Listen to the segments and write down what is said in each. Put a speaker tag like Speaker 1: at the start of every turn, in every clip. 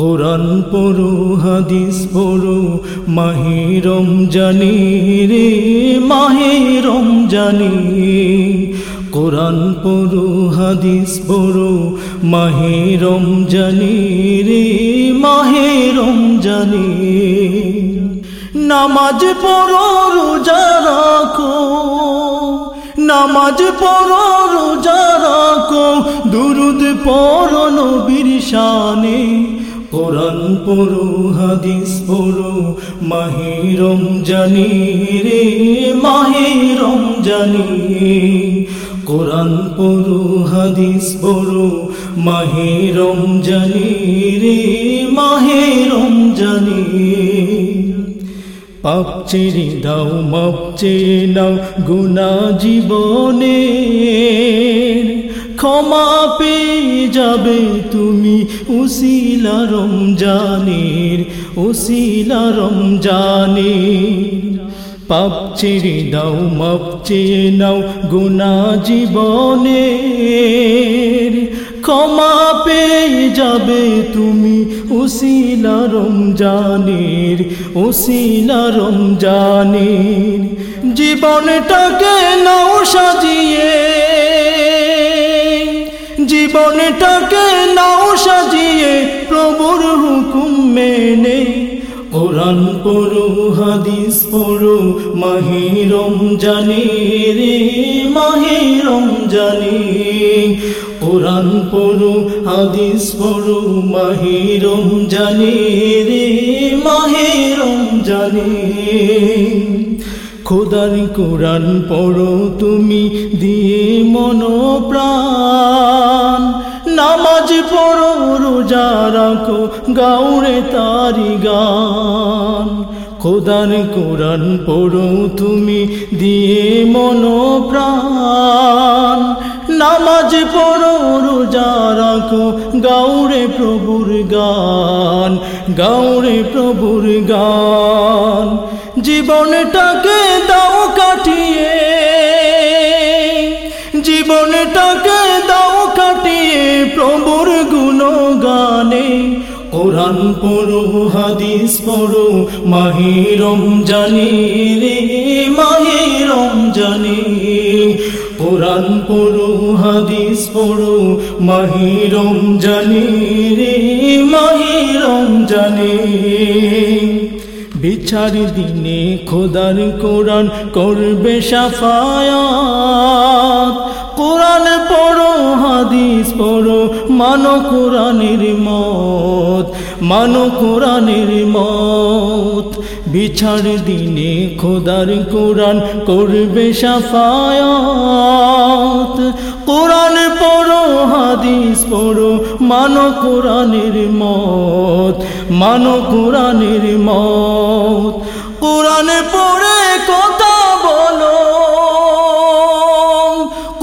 Speaker 1: কোরআন পড়ো, হাদিস পড়ো মাহিরম জানি রে মাহিরম জানি কোরআন পড়ো, হাদিস পড়ো মাহিরম জানি রে মাহিরম জানি নামাজ পড়ো, রোজা রাখো, নামাজ পড়ো, রোজা রাখো, দুরুদ পড়ো নবীর শানে। কোরআন পড়ো, হাদিস পড়ো মাহিরম জানি রে মাহিরম জানি কোরআন পড়ো, হাদিস পড়ো মাহিরম জানি রে মাহিরম জানি পাপ ছেড়ে দাও, মাপ চেয়ে নাও গুণা জীবনে ক্ষমা পেয়ে যাবে তুমি উসিলা রমজানের উসিলা রমজানের। পাপ ছেড়ে দাও, মাপ চেয়ে নাও গুণা জীবনে ক্ষমা পেয়ে যাবে তুমি উসিলা রমজানের উসিলা রমজানের। জীবনটাকে নাও সাজিয়ে জীবনটাকে নাও সাজিয়ে, প্রভুর হুকুম মেনে। কোরআন পড়ো, হাদিস পড়ো মাহিরম জানি রে মাহিরম জানি কোরআন পড়ো, হাদিস পড়ো মাহিরম জানি রে মাহিরম জানি খোদার কোরআন পড়ো, তুমি দিয়ে মনোপ্রাণ। নামাজ পড়ো, রোজা রাখো গাউরে তারি গান। খোদার কোরআন পড়ো তুমি, দিয়ে মনোপ্রাণ। নামাজ পড়ো, রোজা রাখো গাউরে প্রভুর গান গাউরে প্রভুর গান। জীবনটাকে দাও কাটিয়ে কোরআন পড়ো, হাদিস পড়ো মাহিরম জানি রে মাহিরম জানি কোরআন পড়ো, হাদিস পড়ো মাহিরম জানি রে মাহিরম জানি বিচার দিনে খোদার কোরআন করবে সাফায়াত। কোরআন পড়ো, হাদিস পড়ো, মানো কোরআনের মত। মানো কোরআনের মত, বিচার দিনে খোদার কোরআন করবে সাফায়াত। কোরআন পড়ো, হাদিস পড়ো, মানো কোরআনের মত, মানো কোরআনের মত। কোরআন পড়ে কথা বলো,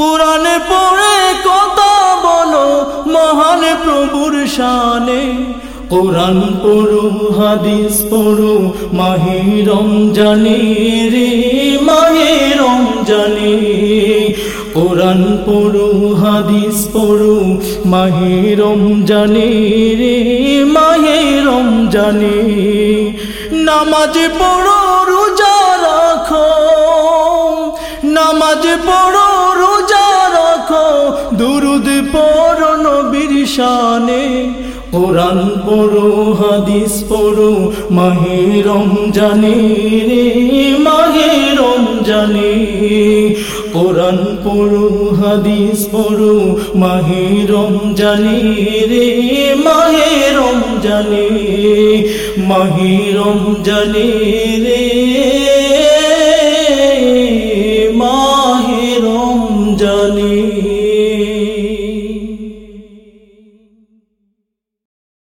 Speaker 1: কোরআন পড়ে কথা বলো, মহান প্রভুর শানে কোরআন পড়ো, হাদিস পড়ো মাহিরম জানি রে মাহিরম জানি কোরআন পড়ো, হাদিস পড়ো মাহিরম জানি রে মাহিরম জানি নামাজ পড়ো, রোজা রাখো, নামাজ পড়ো, রোজা রাখো। দুরুদ পড়ো নবীর শানে কোরআন পড়ো, হাদিস পড়ো মাহিরম জানি রে মাহিরম জানি কোরআন পড়ো, হাদিস পড়ো মাহিরম জানি রে মাহিরম জানি মাহিরম জানি রে